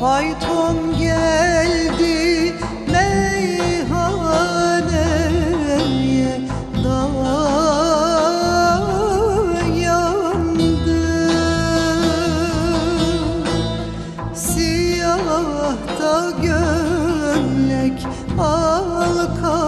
Fayton geldi meyhaneye dayandı Siyah da gömlek alkanlara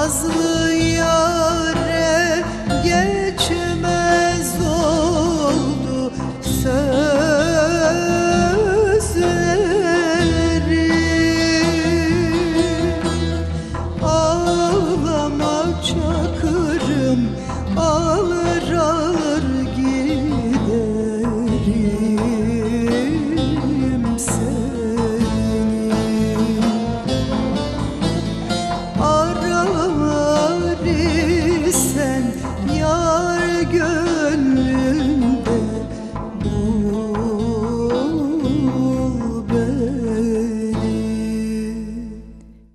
Nazlı